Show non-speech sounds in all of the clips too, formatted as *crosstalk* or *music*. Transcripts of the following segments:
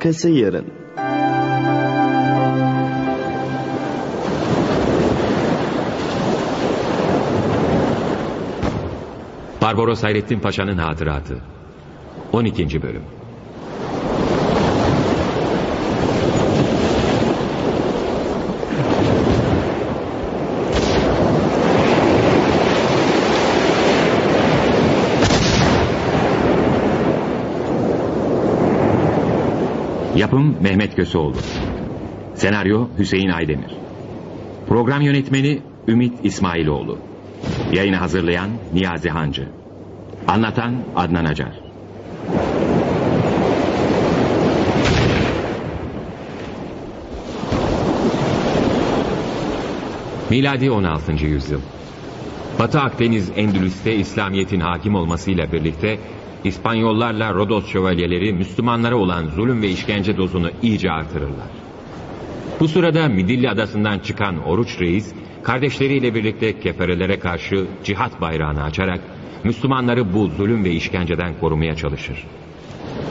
arkası yarın. Barbaros Hayrettin Paşa'nın hatıratı 12. bölüm Yapım Mehmet Köseoğlu. Senaryo Hüseyin Aydemir. Program yönetmeni Ümit İsmailoğlu. Yayını hazırlayan Niyazi Hancı. Anlatan Adnan Acar. Miladi 16. yüzyıl. Batı Akdeniz Endülüs'te İslamiyet'in hakim olmasıyla birlikte İspanyollarla Rodos şövalyeleri Müslümanlara olan zulüm ve işkence dozunu iyice artırırlar. Bu sırada Midilli adasından çıkan Oruç Reis, kardeşleriyle birlikte keferelere karşı cihat bayrağını açarak Müslümanları bu zulüm ve işkenceden korumaya çalışır.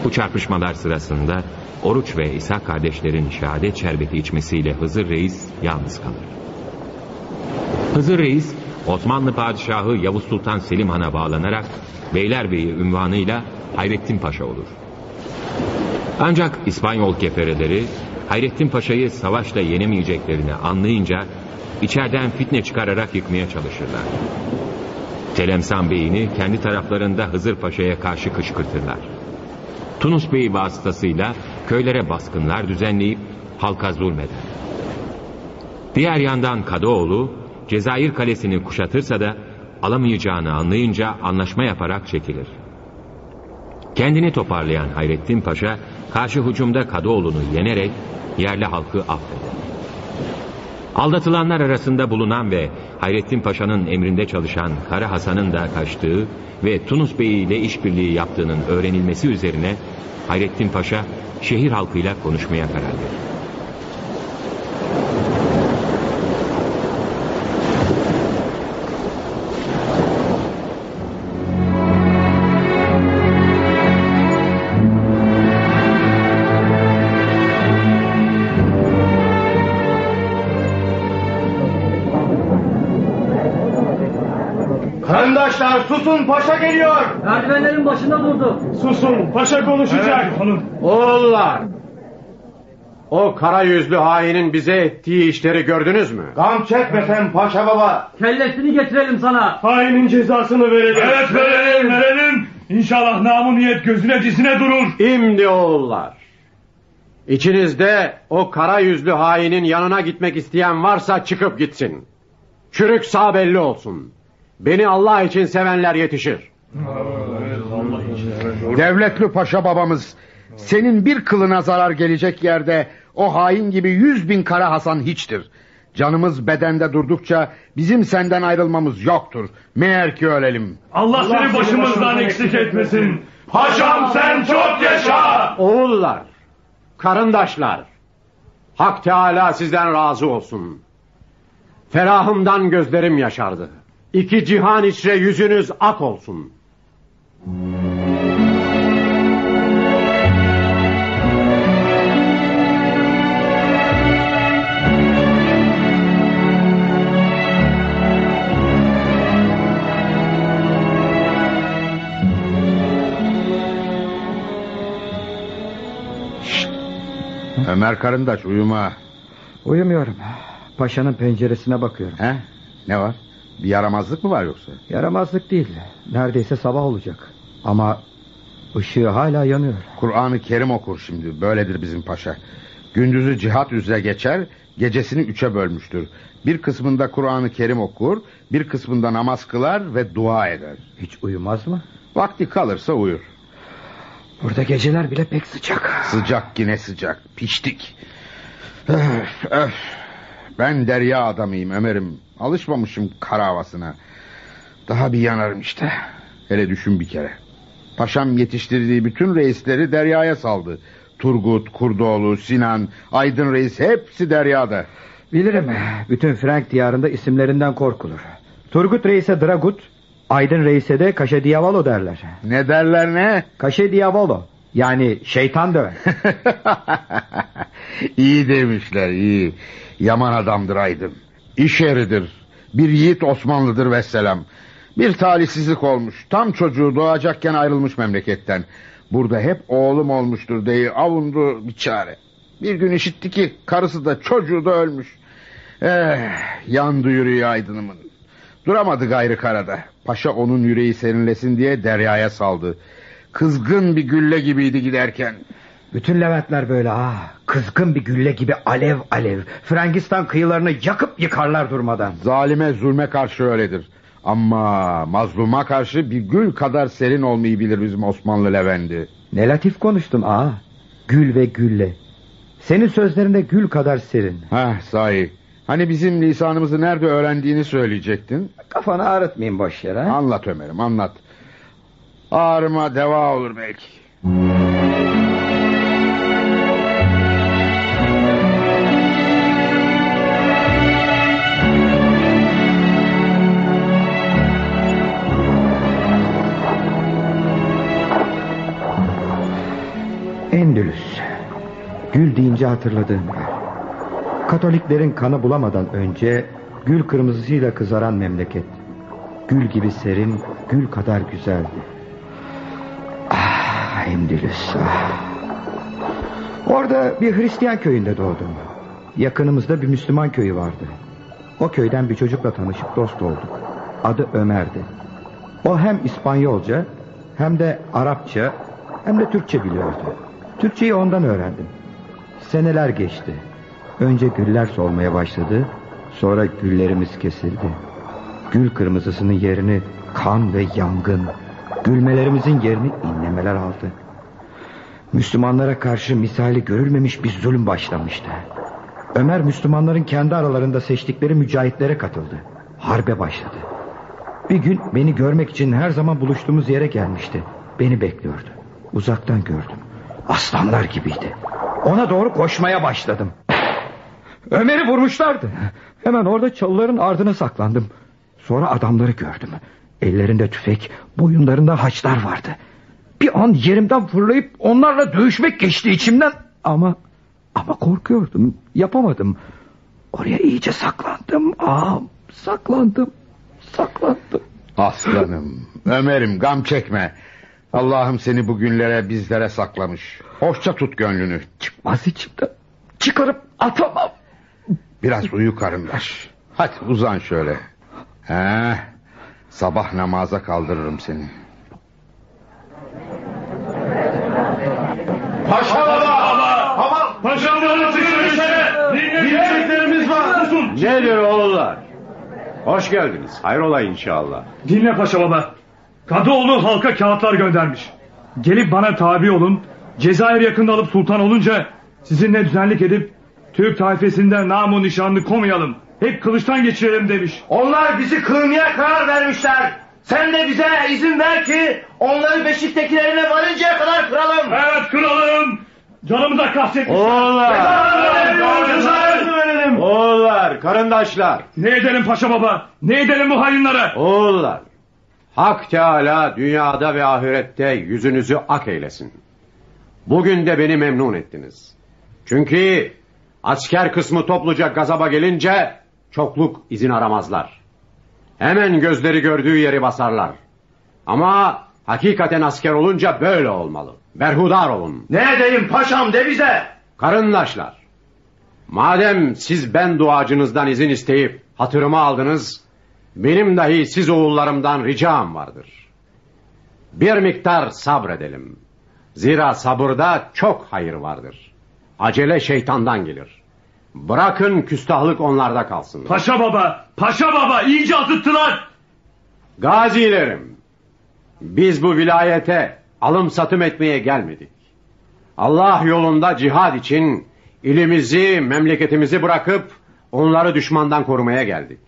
Bu çarpışmalar sırasında Oruç ve İsa kardeşlerin şehadet şerbeti içmesiyle Hızır Reis yalnız kalır. Hızır Reis, Osmanlı Padişahı Yavuz Sultan Selim Han'a bağlanarak Beylerbeyi ünvanıyla Hayrettin Paşa olur. Ancak İspanyol kefereleri Hayrettin Paşa'yı savaşla yenemeyeceklerini anlayınca içeriden fitne çıkararak yıkmaya çalışırlar. Telemsan Bey'ini kendi taraflarında Hızır Paşa'ya karşı kışkırtırlar. Tunus Bey vasıtasıyla köylere baskınlar düzenleyip halka zulmeder. Diğer yandan Kadıoğlu Cezayir kalesini kuşatırsa da alamayacağını anlayınca anlaşma yaparak çekilir. Kendini toparlayan Hayrettin Paşa karşı hücumda Kadıoğlu'nu yenerek yerli halkı affeder. Aldatılanlar arasında bulunan ve Hayrettin Paşa'nın emrinde çalışan Kara Hasan'ın da kaçtığı ve Tunus Bey ile işbirliği yaptığının öğrenilmesi üzerine Hayrettin Paşa şehir halkıyla konuşmaya karar verir. Susun paşa geliyor. Merdivenlerin başında durdu. Susun paşa konuşacak. Oğullar! O kara yüzlü hainin bize ettiği işleri gördünüz mü? Gam çekme sen paşa baba. Kellesini getirelim sana. Hainin cezasını verelim. Evet verelim verelim. İnşallah namı niyet gözüne dizine durur. İmdi oğullar. İçinizde o kara yüzlü hainin yanına gitmek isteyen varsa çıkıp gitsin. Çürük sağ belli olsun. Beni Allah için sevenler yetişir. Devletli paşa babamız senin bir kılına zarar gelecek yerde o hain gibi yüz bin kara Hasan hiçtir. Canımız bedende durdukça bizim senden ayrılmamız yoktur. Meğer ki ölelim. Allah, seni başımızdan eksik etmesin. Paşam sen çok yaşa. Oğullar, karındaşlar. Hak Teala sizden razı olsun. Ferahımdan gözlerim yaşardı. İki cihan içre yüzünüz ak olsun. Ömer Karındaş uyuma. Uyumuyorum. Paşanın penceresine bakıyorum. He? Ne var? Bir yaramazlık mı var yoksa? Yaramazlık değil. Neredeyse sabah olacak. Ama ışığı hala yanıyor. Kur'an-ı Kerim okur şimdi. Böyledir bizim paşa. Gündüzü cihat üzere geçer, gecesini üçe bölmüştür. Bir kısmında Kur'an-ı Kerim okur, bir kısmında namaz kılar ve dua eder. Hiç uyumaz mı? Vakti kalırsa uyur. Burada geceler bile pek sıcak. Sıcak yine sıcak. Piştik. Öf, öf. Ben derya adamıyım Ömer'im. Alışmamışım kara havasına. Daha bir yanarım işte. Hele düşün bir kere. Paşam yetiştirdiği bütün reisleri deryaya saldı. Turgut, Kurdoğlu, Sinan, Aydın Reis hepsi deryada. Bilirim. Bütün Frank diyarında isimlerinden korkulur. Turgut Reis'e Dragut, Aydın Reis'e de Kaşe Diavolo derler. Ne derler ne? Kaşe Diavolo. Yani şeytan döven. *laughs* iyi demişler iyi. Yaman adamdır Aydın. İş yeridir. Bir yiğit Osmanlıdır vesselam. Bir talihsizlik olmuş. Tam çocuğu doğacakken ayrılmış memleketten. Burada hep oğlum olmuştur diye avundu bir çare. Bir gün işitti ki karısı da çocuğu da ölmüş. Eh, yandı yüreği Aydın'ımın. Duramadı gayrı karada. Paşa onun yüreği serinlesin diye deryaya saldı. Kızgın bir gülle gibiydi giderken. Bütün Leventler böyle ah. Kızgın bir gülle gibi alev alev. Frangistan kıyılarını yakıp yıkarlar durmadan. Zalime zulme karşı öyledir. Ama mazluma karşı bir gül kadar serin olmayı bilir bizim Osmanlı Levendi. Ne latif konuştun ah. Gül ve gülle. Senin sözlerinde gül kadar serin. Heh sahi. Hani bizim lisanımızı nerede öğrendiğini söyleyecektin. Kafanı ağrıtmayın boş yere. ha? Anlat Ömer'im anlat. Ağrıma deva olur belki. Endülüs. Gül deyince hatırladığım yer. Katoliklerin kanı bulamadan önce gül kırmızısıyla kızaran memleket. Gül gibi serin, gül kadar güzeldi. Endülüs. Orada bir Hristiyan köyünde doğdum. Yakınımızda bir Müslüman köyü vardı. O köyden bir çocukla tanışıp dost olduk. Adı Ömer'di. O hem İspanyolca hem de Arapça hem de Türkçe biliyordu. Türkçeyi ondan öğrendim. Seneler geçti. Önce güller solmaya başladı. Sonra güllerimiz kesildi. Gül kırmızısının yerini kan ve yangın. Gülmelerimizin yerini inlemeler aldı. Müslümanlara karşı misali görülmemiş bir zulüm başlamıştı. Ömer Müslümanların kendi aralarında seçtikleri mücahitlere katıldı. Harbe başladı. Bir gün beni görmek için her zaman buluştuğumuz yere gelmişti. Beni bekliyordu. Uzaktan gördüm. Aslanlar gibiydi. Ona doğru koşmaya başladım. Ömer'i vurmuşlardı. Hemen orada çalıların ardına saklandım. Sonra adamları gördüm. Ellerinde tüfek, boyunlarında haçlar vardı. Bir an yerimden fırlayıp onlarla dövüşmek geçti içimden. Ama ama korkuyordum. Yapamadım. Oraya iyice saklandım. Aa, saklandım. Saklandım. Aslanım, Ömer'im gam çekme. Allah'ım seni bu günlere bizlere saklamış. Hoşça tut gönlünü. Çıkmaz içimden. Çıkarıp atamam. Biraz uyu karındaş. Hadi uzan şöyle. He, sabah namaza kaldırırım seni. Paşa baba! Baba! Paşaların çıkışını Dinleyeceklerimiz var. Susun. Nedir oğullar? Hoş geldiniz. Hayrola inşallah. Dinle paşa baba. Kadıoğlu halka kağıtlar göndermiş. Gelip bana tabi olun. Cezayir yakında alıp sultan olunca sizinle düzenlik edip Türk tayfesinden namu nişanlı komayalım. Hep kılıçtan geçirelim demiş. Onlar bizi kırmaya karar vermişler. Sen de bize izin ver ki onları Beşik'tekilerine varıncaya kadar kıralım. Evet kralım. Canımıza kastetmişler. Oğullar. Oğullar, karındaşlar. Ne edelim paşa baba? Ne edelim bu hainlere? Oğullar. Hak Teala dünyada ve ahirette yüzünüzü ak eylesin. Bugün de beni memnun ettiniz. Çünkü asker kısmı topluca gazaba gelince çokluk izin aramazlar. Hemen gözleri gördüğü yeri basarlar. Ama hakikaten asker olunca böyle olmalı. Berhudar olun. Ne edeyim paşam de bize. Karındaşlar. Madem siz ben duacınızdan izin isteyip hatırımı aldınız, benim dahi siz oğullarımdan ricam vardır. Bir miktar sabredelim. Zira sabırda çok hayır vardır. Acele şeytandan gelir. Bırakın küstahlık onlarda kalsın. Paşa baba, paşa baba iyice azıttılar. Gazilerim, biz bu vilayete alım satım etmeye gelmedik. Allah yolunda cihad için ilimizi, memleketimizi bırakıp onları düşmandan korumaya geldik.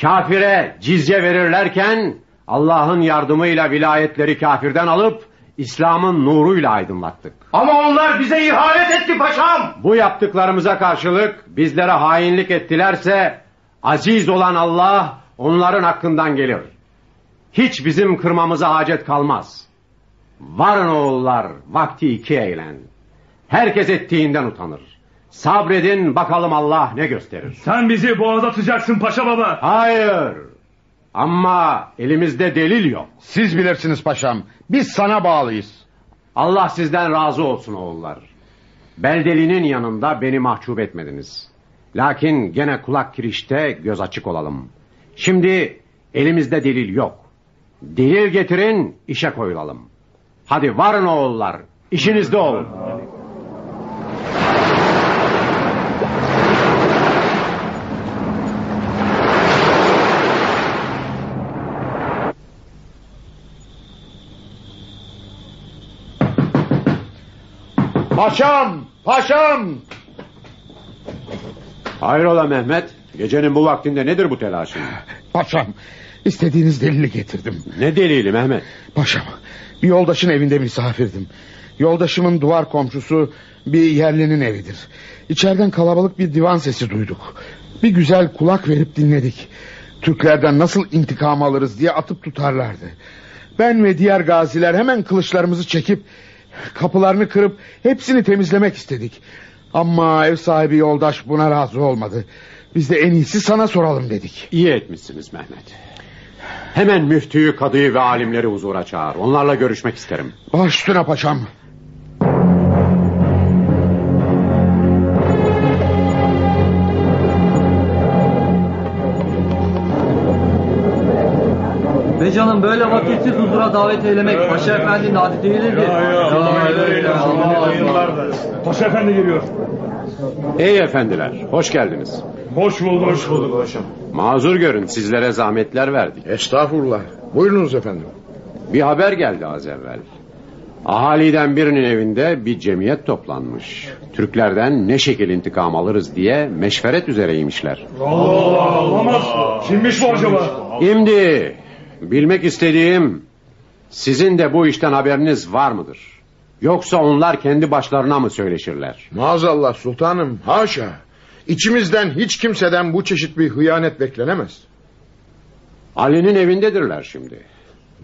Kafire cizye verirlerken Allah'ın yardımıyla vilayetleri kafirden alıp İslam'ın nuruyla aydınlattık. Ama onlar bize ihanet etti paşam. Bu yaptıklarımıza karşılık bizlere hainlik ettilerse aziz olan Allah onların hakkından gelir. Hiç bizim kırmamıza hacet kalmaz. Varın oğullar vakti iki eğlen. Herkes ettiğinden utanır. Sabredin bakalım Allah ne gösterir. Sen bizi boğaza atacaksın paşa baba. Hayır. Ama elimizde delil yok. Siz bilirsiniz paşam. Biz sana bağlıyız. Allah sizden razı olsun oğullar. Beldelinin yanında beni mahcup etmediniz. Lakin gene kulak kirişte göz açık olalım. Şimdi elimizde delil yok. Delil getirin işe koyulalım. Hadi varın oğullar işinizde olun. Paşam! Paşam! Hayrola Mehmet? Gecenin bu vaktinde nedir bu telaşın? Paşam, istediğiniz delili getirdim. Ne delili Mehmet? Paşam, bir yoldaşın evinde misafirdim. Yoldaşımın duvar komşusu bir yerlinin evidir. İçeriden kalabalık bir divan sesi duyduk. Bir güzel kulak verip dinledik. Türklerden nasıl intikam alırız diye atıp tutarlardı. Ben ve diğer gaziler hemen kılıçlarımızı çekip kapılarını kırıp hepsini temizlemek istedik. Ama ev sahibi yoldaş buna razı olmadı. Biz de en iyisi sana soralım dedik. İyi etmişsiniz Mehmet. Hemen müftüyü, kadıyı ve alimleri huzura çağır. Onlarla görüşmek isterim. Baş üstüne paşam. Canım böyle vakitsiz huzura davet eylemek Paşa Efendi'nin adeti değildir ki. Paşa efendi geliyor. Ey efendiler, hoş geldiniz. Hoş bulduk. Hoş bulduk paşam. Mazur görün, sizlere zahmetler verdik. Estağfurullah. Buyurunuz efendim. Bir haber geldi az evvel. Ahaliden birinin evinde bir cemiyet toplanmış. Türklerden ne şekil intikam alırız diye meşveret üzereymişler. Allah Allah olamaz. Kimmiş bu acaba? Şimdi bilmek istediğim sizin de bu işten haberiniz var mıdır? Yoksa onlar kendi başlarına mı söyleşirler? Maazallah sultanım haşa. İçimizden hiç kimseden bu çeşit bir hıyanet beklenemez. Ali'nin evindedirler şimdi.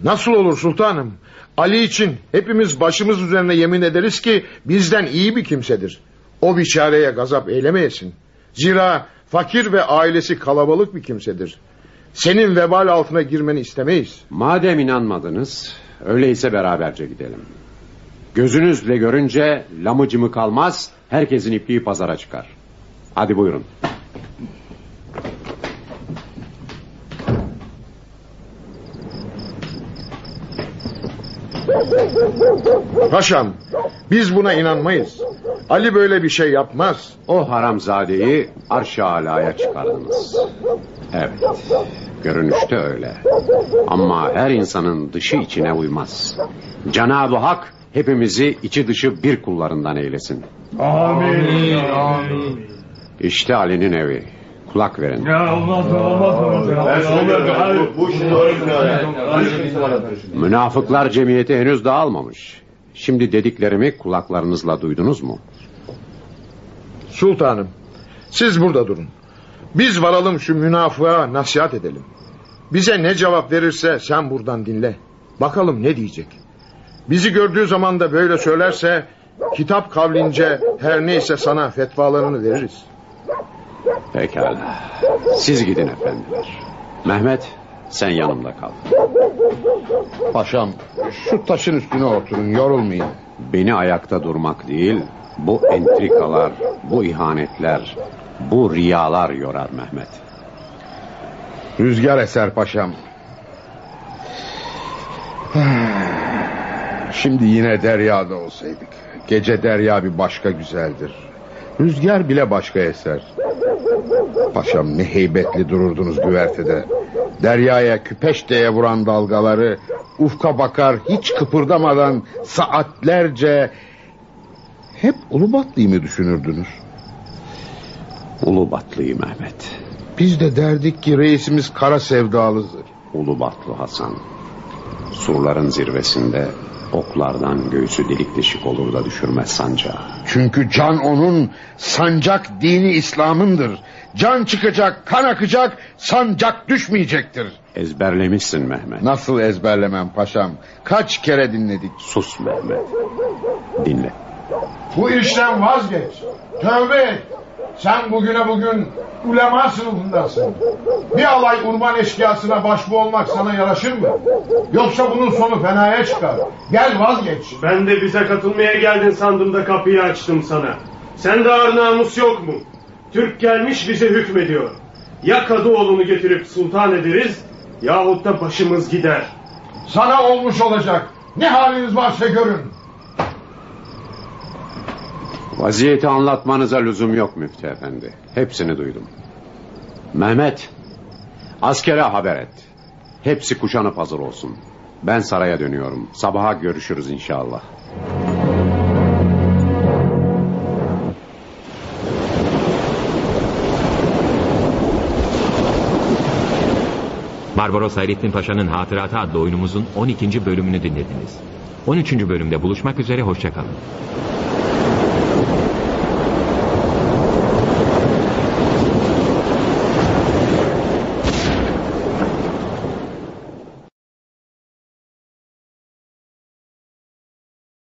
Nasıl olur sultanım? Ali için hepimiz başımız üzerine yemin ederiz ki bizden iyi bir kimsedir. O biçareye gazap eylemeyesin. Zira fakir ve ailesi kalabalık bir kimsedir. Senin vebal altına girmeni istemeyiz. Madem inanmadınız, öyleyse beraberce gidelim. Gözünüzle görünce lamıcımı kalmaz, herkesin ipliği pazara çıkar. Hadi buyurun. Paşam biz buna inanmayız. Ali böyle bir şey yapmaz. O haramzadeyi arş-ı alaya çıkardınız. Evet, görünüşte öyle. Ama her insanın dışı içine uymaz. Cenab-ı Hak hepimizi içi dışı bir kullarından eylesin. Amin. Amin. İşte Ali'nin evi. Kulak verin. Ya olmaz mı olmaz mı? Bu, bu Münafıklar cemiyeti henüz dağılmamış. Şimdi dediklerimi kulaklarınızla duydunuz mu? Sultanım siz burada durun. Biz varalım şu münafığa nasihat edelim. Bize ne cevap verirse sen buradan dinle. Bakalım ne diyecek. Bizi gördüğü zaman da böyle söylerse kitap kavlince her neyse sana fetvalarını veririz. Pekala. Siz gidin efendiler. Mehmet sen yanımda kal. Paşam şu taşın üstüne oturun yorulmayın. Beni ayakta durmak değil, bu entrikalar, bu ihanetler, bu riyalar yorar Mehmet. Rüzgar eser paşam. *sighs* Şimdi yine deryada olsaydık. Gece derya bir başka güzeldir. Rüzgar bile başka eser. Paşam ne heybetli dururdunuz güvertede. Deryaya küpeşteye vuran dalgaları ufka bakar hiç kıpırdamadan saatlerce hep Ulubatlı'yı mı düşünürdünüz? Ulubatlı'yı Mehmet. Biz de derdik ki reisimiz kara sevdalıdır. Ulubatlı Hasan. Surların zirvesinde oklardan göğsü delik deşik olur da düşürmez sancağı. Çünkü can onun sancak dini İslam'ındır. Can çıkacak, kan akacak, sancak düşmeyecektir. Ezberlemişsin Mehmet. Nasıl ezberlemem paşam? Kaç kere dinledik. Sus Mehmet. Dinle. Bu işten vazgeç. Tövbe et. Sen bugüne bugün ulema sınıfındasın. Bir alay urban eşkıyasına başbu olmak sana yaraşır mı? Yoksa bunun sonu fenaya çıkar. Gel vazgeç. Ben de bize katılmaya geldin sandım da kapıyı açtım sana. Sen de ağır namus yok mu? Türk gelmiş bize hükmediyor. Ya Kadıoğlu'nu getirip sultan ederiz yahut da başımız gider. Sana olmuş olacak. Ne haliniz varsa görün. Vaziyeti anlatmanıza lüzum yok müftü efendi. Hepsini duydum. Mehmet, askere haber et. Hepsi kuşanıp hazır olsun. Ben saraya dönüyorum. Sabaha görüşürüz inşallah. Barbaros Hayrettin Paşa'nın Hatıratı adlı oyunumuzun 12. bölümünü dinlediniz. 13. bölümde buluşmak üzere hoşçakalın.